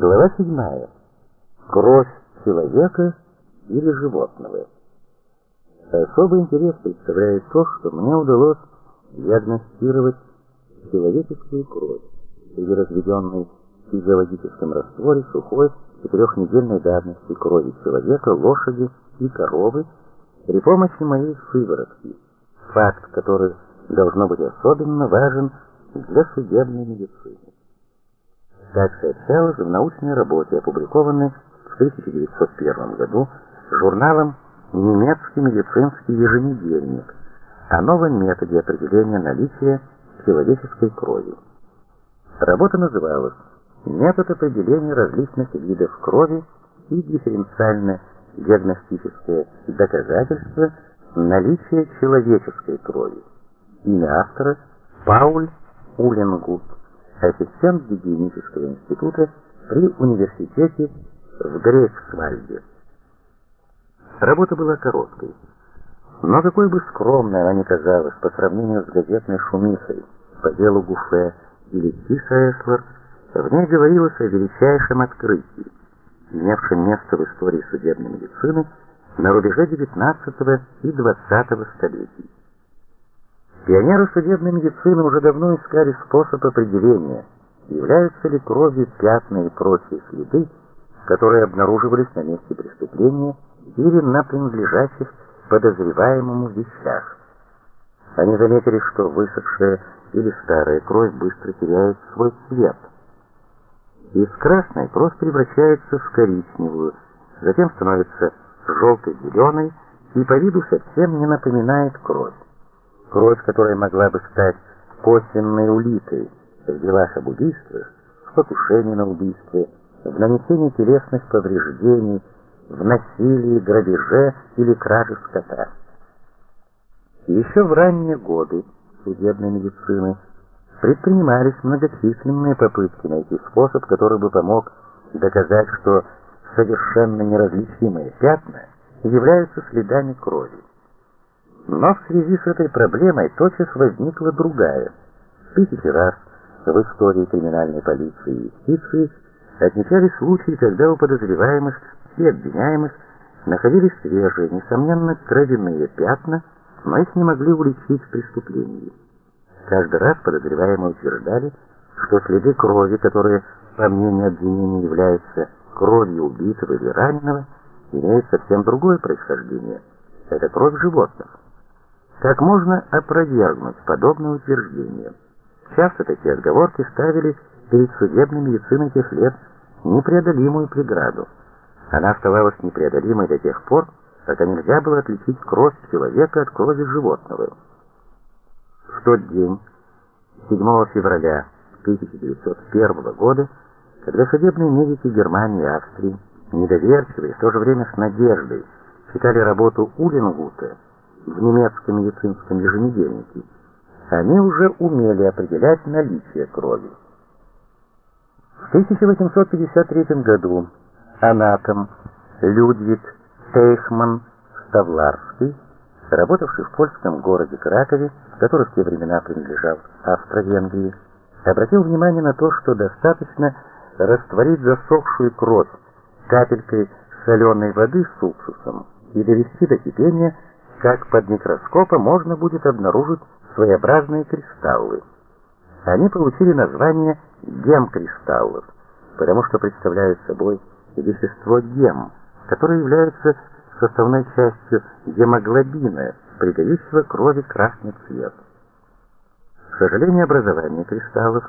Глава 7. Кровь человека или животного. Особый интерес представляет то, что мне удалось диагностировать человеческую кровь среди в физиологическом растворе сухой четырехнедельной давности крови человека, лошади и коровы при помощи моей сыворотки. Факт, который должно быть особенно важен для судебной медицины. Так сообщалось в научной работе, опубликованной в 1901 году журналом «Немецкий медицинский еженедельник» о новом методе определения наличия человеческой крови. Работа называлась «Метод определения различных видов крови и дифференциально-диагностическое доказательство наличия человеческой крови». Имя автора Пауль Улингут ассистент гигиенического института при университете в Грейфсвальде. Работа была короткой, но какой бы скромной она ни казалась по сравнению с газетной шумихой по делу Гуфе или Тиса Эслер, в ней говорилось о величайшем открытии, имевшем место в истории судебной медицины на рубеже XIX и XX столетий. Пионеры судебной медицины уже давно искали способ определения, являются ли кровью пятна и прочие следы, которые обнаруживались на месте преступления или на принадлежащих подозреваемому вещах. Они заметили, что высохшая или старая кровь быстро теряет свой цвет. Из красной кровь превращается в коричневую, затем становится желто-зеленой и по виду совсем не напоминает кровь. Кровь, которая могла бы стать косвенной уликой в делах об убийствах, в покушении на убийство, в нанесении телесных повреждений, в насилии, грабеже или краже скота. Еще в ранние годы судебной медицины предпринимались многочисленные попытки найти способ, который бы помог доказать, что совершенно неразличимые пятна являются следами крови. Но в связи с этой проблемой тотчас возникла другая. Тысячи раз в истории криминальной полиции и юстиции отмечались случаи, когда у подозреваемых и обвиняемых находились свежие, несомненно, кровяные пятна, но их не могли уличить в преступлении. Каждый раз подозреваемые утверждали, что следы крови, которые, по мнению обвинения, являются кровью убитого или раненого, имеют совсем другое происхождение. Это кровь животных. Как можно опровергнуть подобное утверждение? Часто такие отговорки ставили перед судебной медициной тех лет непреодолимую преграду. Она оставалась непреодолимой до тех пор, пока нельзя было отличить кровь человека от крови животного. В тот день, 7 февраля 1901 года, когда судебные медики Германии и Австрии, недоверчивые, в то же время с надеждой, читали работу Улингута, в немецком медицинском еженедельнике, они уже умели определять наличие крови. В 1853 году анатом Людвиг Тейхман Ставларский, работавший в польском городе Кракове, который в те времена принадлежал Австро-Венгрии, обратил внимание на то, что достаточно растворить засохшую кровь капелькой соленой воды с уксусом и довести до кипения как под микроскопом можно будет обнаружить своеобразные кристаллы. Они получили название гемкристаллов, потому что представляют собой вещество гем, которое является составной частью гемоглобина, придающего крови красный цвет. К сожалению, образование кристаллов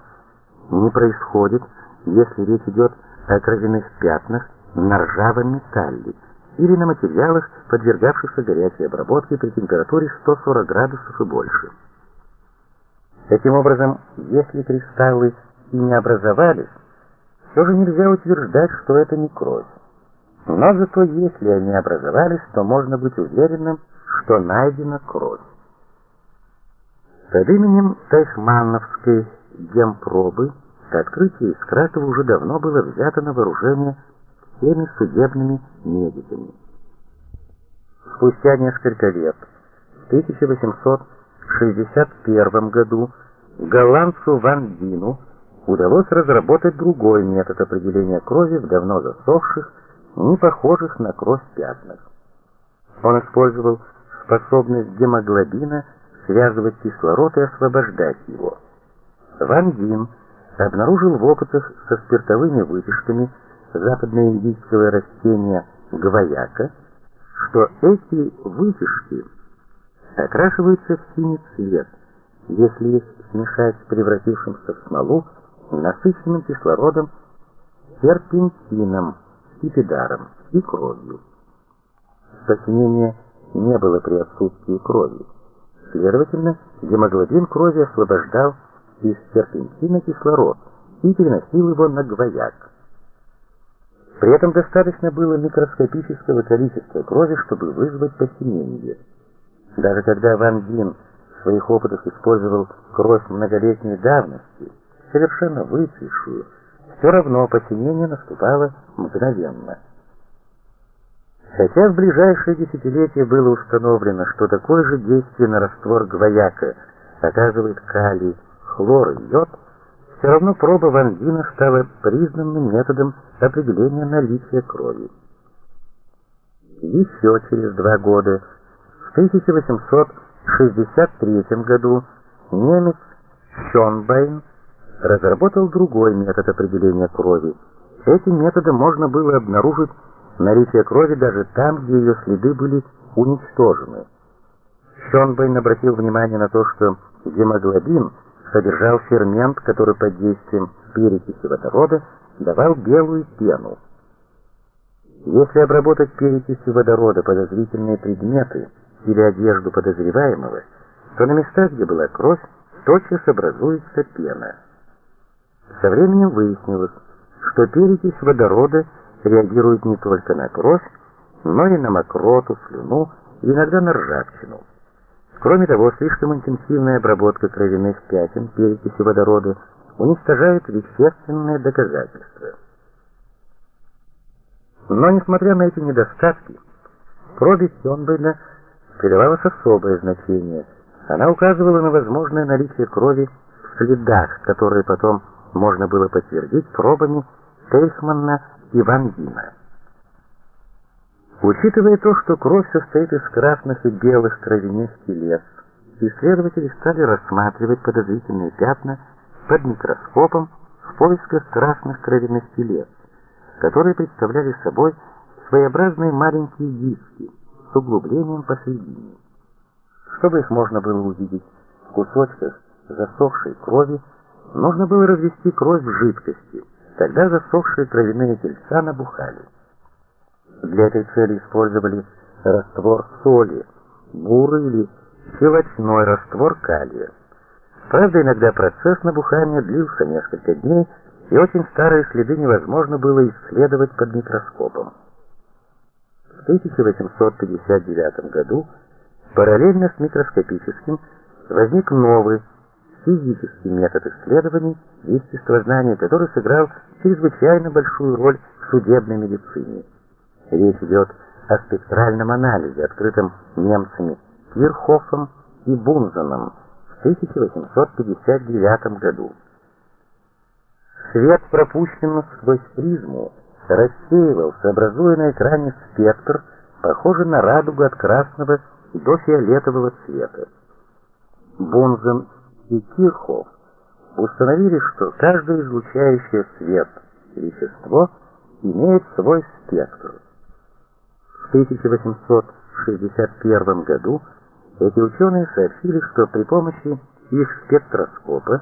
не происходит, если речь идет о кровяных пятнах на ржавом металле, или на материалах, подвергавшихся горячей обработке при температуре 140 градусов и больше. Таким образом, если кристаллы и не образовались, все же нельзя утверждать, что это не кровь. Но зато если они образовались, то можно быть уверенным, что найдена кровь. Под именем Тайхмановской гемпробы открытие из Кракова уже давно было взято на вооружение всеми судебными медиками. Спустя несколько лет, в 1861 году, голландцу Ван Дину удалось разработать другой метод определения крови в давно засохших, не похожих на кровь пятнах. Он использовал способность гемоглобина связывать кислород и освобождать его. Ван Дин обнаружил в опытах со спиртовыми вытяжками западноиндийского растения гвояка, что эти вытяжки окрашиваются в синий цвет, если их смешать с превратившимся в смолу насыщенным кислородом, серпентином, скипидаром и кровью. Посинения не было при отсутствии крови. Следовательно, гемоглобин крови освобождал из серпентина кислород и переносил его на гвояк. При этом достаточно было микроскопического количества крови, чтобы вызвать посинение. Даже когда Ван Дин в своих опытах использовал кровь многолетней давности, совершенно выцветшую, все равно посинение наступало мгновенно. Хотя в ближайшие десятилетия было установлено, что такое же действие на раствор гвояка оказывает калий, хлор и йод, все равно проба Ван стала признанным методом определения наличия крови. Еще через два года, в 1863 году, немец Шонбайн разработал другой метод определения крови. Этим методом можно было обнаружить наличие крови даже там, где ее следы были уничтожены. Шонбайн обратил внимание на то, что гемоглобин содержал фермент, который под действием перекиси водорода давал белую пену. Если обработать перекисью водорода подозрительные предметы или одежду подозреваемого, то на местах, где была кровь, тотчас образуется пена. Со временем выяснилось, что перекись водорода реагирует не только на кровь, но и на мокроту, слюну иногда на ржавчину. Кроме того, слишком интенсивная обработка кровяных пятен перекиси водорода уничтожает вещественные доказательства. Но, несмотря на эти недостатки, крови Сёнбейна придавалось особое значение. Она указывала на возможное наличие крови в следах, которые потом можно было подтвердить пробами Тейхманна и Ван Дина. Учитывая то, что кровь состоит из красных и белых кровяных телес, исследователи стали рассматривать подозрительные пятна под микроскопом в поисках красных кровяных телес, которые представляли собой своеобразные маленькие диски с углублением посередине. Чтобы их можно было увидеть в кусочках засохшей крови, нужно было развести кровь в жидкости, тогда засохшие кровяные тельца набухали. Для этой цели использовали раствор соли, бурый или щелочной раствор калия. Правда, иногда процесс набухания длился несколько дней, и очень старые следы невозможно было исследовать под микроскопом. В 1859 году параллельно с микроскопическим возник новый физический метод исследований естествознания, который сыграл чрезвычайно большую роль в судебной медицине. Речь идет о спектральном анализе, открытом немцами Кирхофом и Бунзеном в 1859 году. Свет, пропущенный сквозь призму, рассеивался, образуя на экране спектр, похожий на радугу от красного до фиолетового цвета. Бунзен и Кирхоф установили, что каждое излучающее свет вещество имеет свой спектр. 1861 году эти ученые сообщили, что при помощи их спектроскопа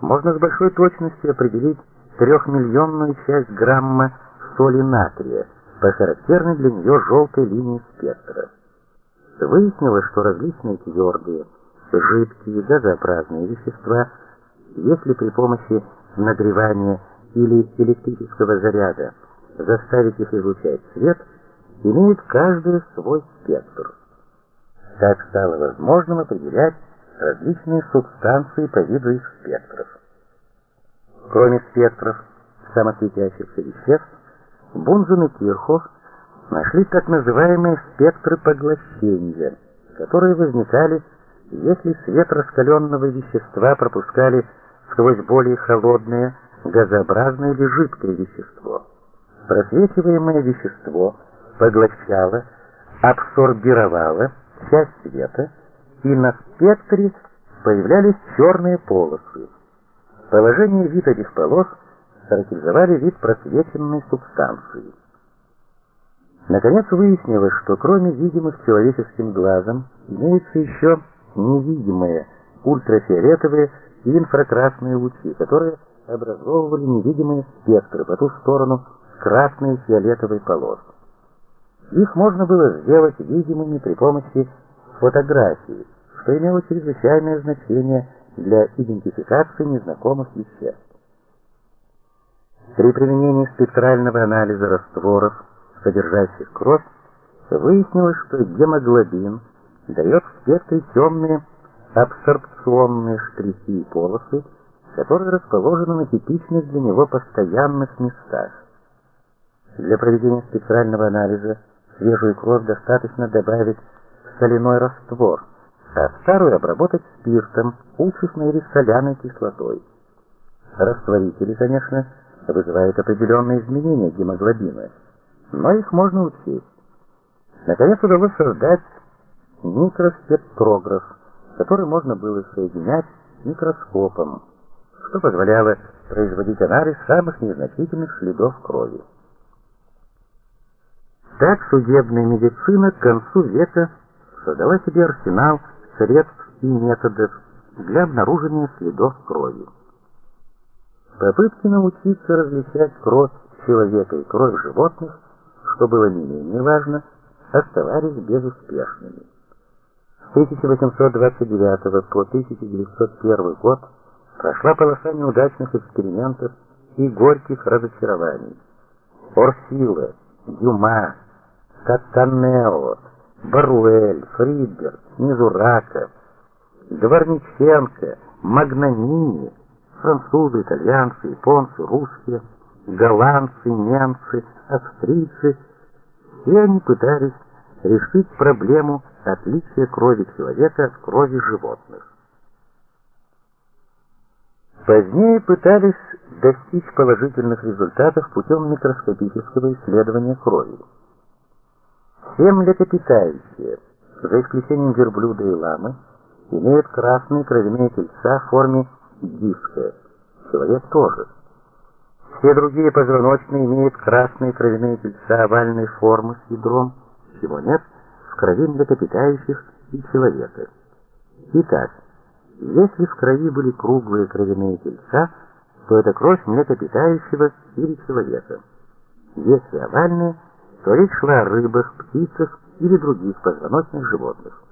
можно с большой точностью определить трехмиллионную часть грамма соли натрия по характерной для нее желтой линии спектра. Выяснилось, что различные твердые, жидкие, газообразные вещества, если при помощи нагревания или электрического заряда заставить их излучать свет – имеют каждый свой спектр. Так стало возможным определять различные субстанции по виду их спектров. Кроме спектров самосветящихся веществ, Бунзен и Кирхоф нашли так называемые спектры поглощения, которые возникали, если свет раскаленного вещества пропускали сквозь более холодные, газообразное или жидкое вещество. Просвечиваемое вещество поглощало, абсорбировало часть света, и на спектре появлялись черные полосы. Положение и вид этих полос характеризовали вид просвеченной субстанции. Наконец выяснилось, что кроме видимых человеческим глазом, имеются еще невидимые ультрафиолетовые и инфракрасные лучи, которые образовывали невидимые спектры по ту сторону красной и фиолетовой полос. Их можно было сделать видимыми при помощи фотографии, что имело чрезвычайное значение для идентификации незнакомых веществ. При применении спектрального анализа растворов, содержащих кровь, выяснилось, что гемоглобин дает в спектре темные абсорбционные штрихи и полосы, которые расположены на типичных для него постоянных местах. Для проведения спектрального анализа свежую кровь достаточно добавить в соляной раствор, а старую обработать спиртом, уксусной или соляной кислотой. Растворители, конечно, вызывают определенные изменения гемоглобина, но их можно учесть. Наконец удалось создать микроспектрограф, который можно было соединять с микроскопом, что позволяло производить анализ самых незначительных следов крови. Так судебная медицина к концу века создала себе арсенал средств и методов для обнаружения следов крови. Попытки научиться различать кровь человека и кровь животных, что было не менее важно, оставались безуспешными. С 1829 по 1901 год прошла полоса неудачных экспериментов и горьких разочарований. Орфила, Дюма, Катанео, Баруэль, Фридберг, Мизурака, Дворниченко, Магнанини, французы, итальянцы, японцы, русские, голландцы, немцы, австрийцы, все они пытались решить проблему отличия крови человека от крови животных. Позднее пытались достичь положительных результатов путем микроскопического исследования крови. Все млекопитающие, за исключением верблюда и ламы, имеют красные кровяные тельца в форме диска. Человек тоже. Все другие позвоночные имеют красные кровяные тельца овальной формы с ядром, чего нет в крови млекопитающих и человека. Итак, если в крови были круглые кровяные тельца, то это кровь млекопитающего или человека. Если овальные, то речь шла о рыбах, птицах или других позвоночных животных.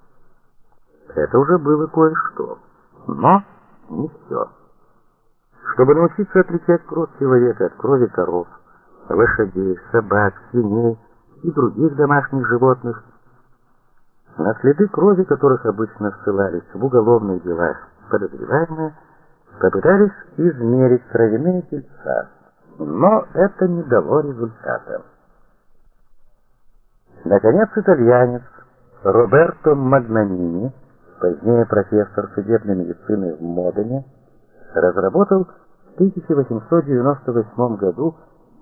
Это уже было кое-что, но не все. Чтобы научиться отличать кровь человека от крови коров, лошадей, собак, свиней и других домашних животных, на следы крови, которых обычно ссылались в уголовных делах подозреваемые, попытались измерить кровяные тельца, но это не дало результата. Наконец, итальянец Роберто Магнанини, позднее профессор судебной медицины в Модене, разработал в 1898 году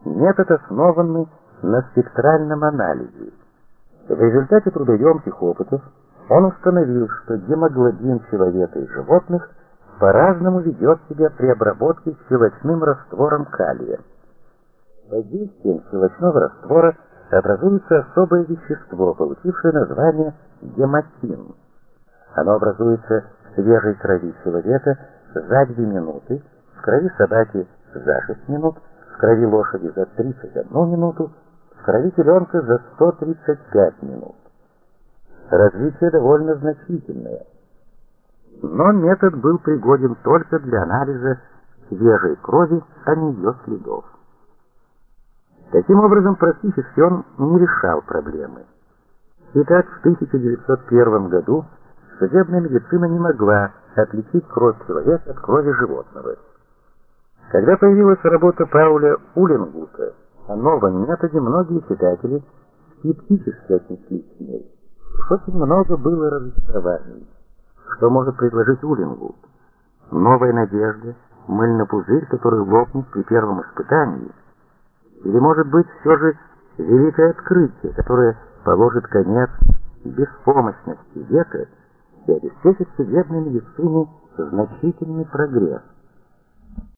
метод, основанный на спектральном анализе. В результате трудоемких опытов он установил, что гемоглобин человека и животных по-разному ведет себя при обработке щелочным раствором калия. Под действием щелочного раствора образуется особое вещество, получившее название гематин. Оно образуется в свежей крови человека за 2 минуты, в крови собаки за 6 минут, в крови лошади за 31 минуту, в крови теленка за 135 минут. Различие довольно значительное. Но метод был пригоден только для анализа свежей крови, а не ее следов. Таким образом, практически он не решал проблемы. Итак, в 1901 году судебная медицина не могла отличить кровь человека от крови животного. Когда появилась работа Пауля Уленгута о новом методе, многие читатели скептически отнеслись к ней. Очень много было разочарований. Что может предложить Улингут? Новая надежда, мыльный пузырь, который лопнет при первом испытании? Или, может быть, все же великое открытие, которое положит конец беспомощности века и обеспечит судебной медицине значительный прогресс?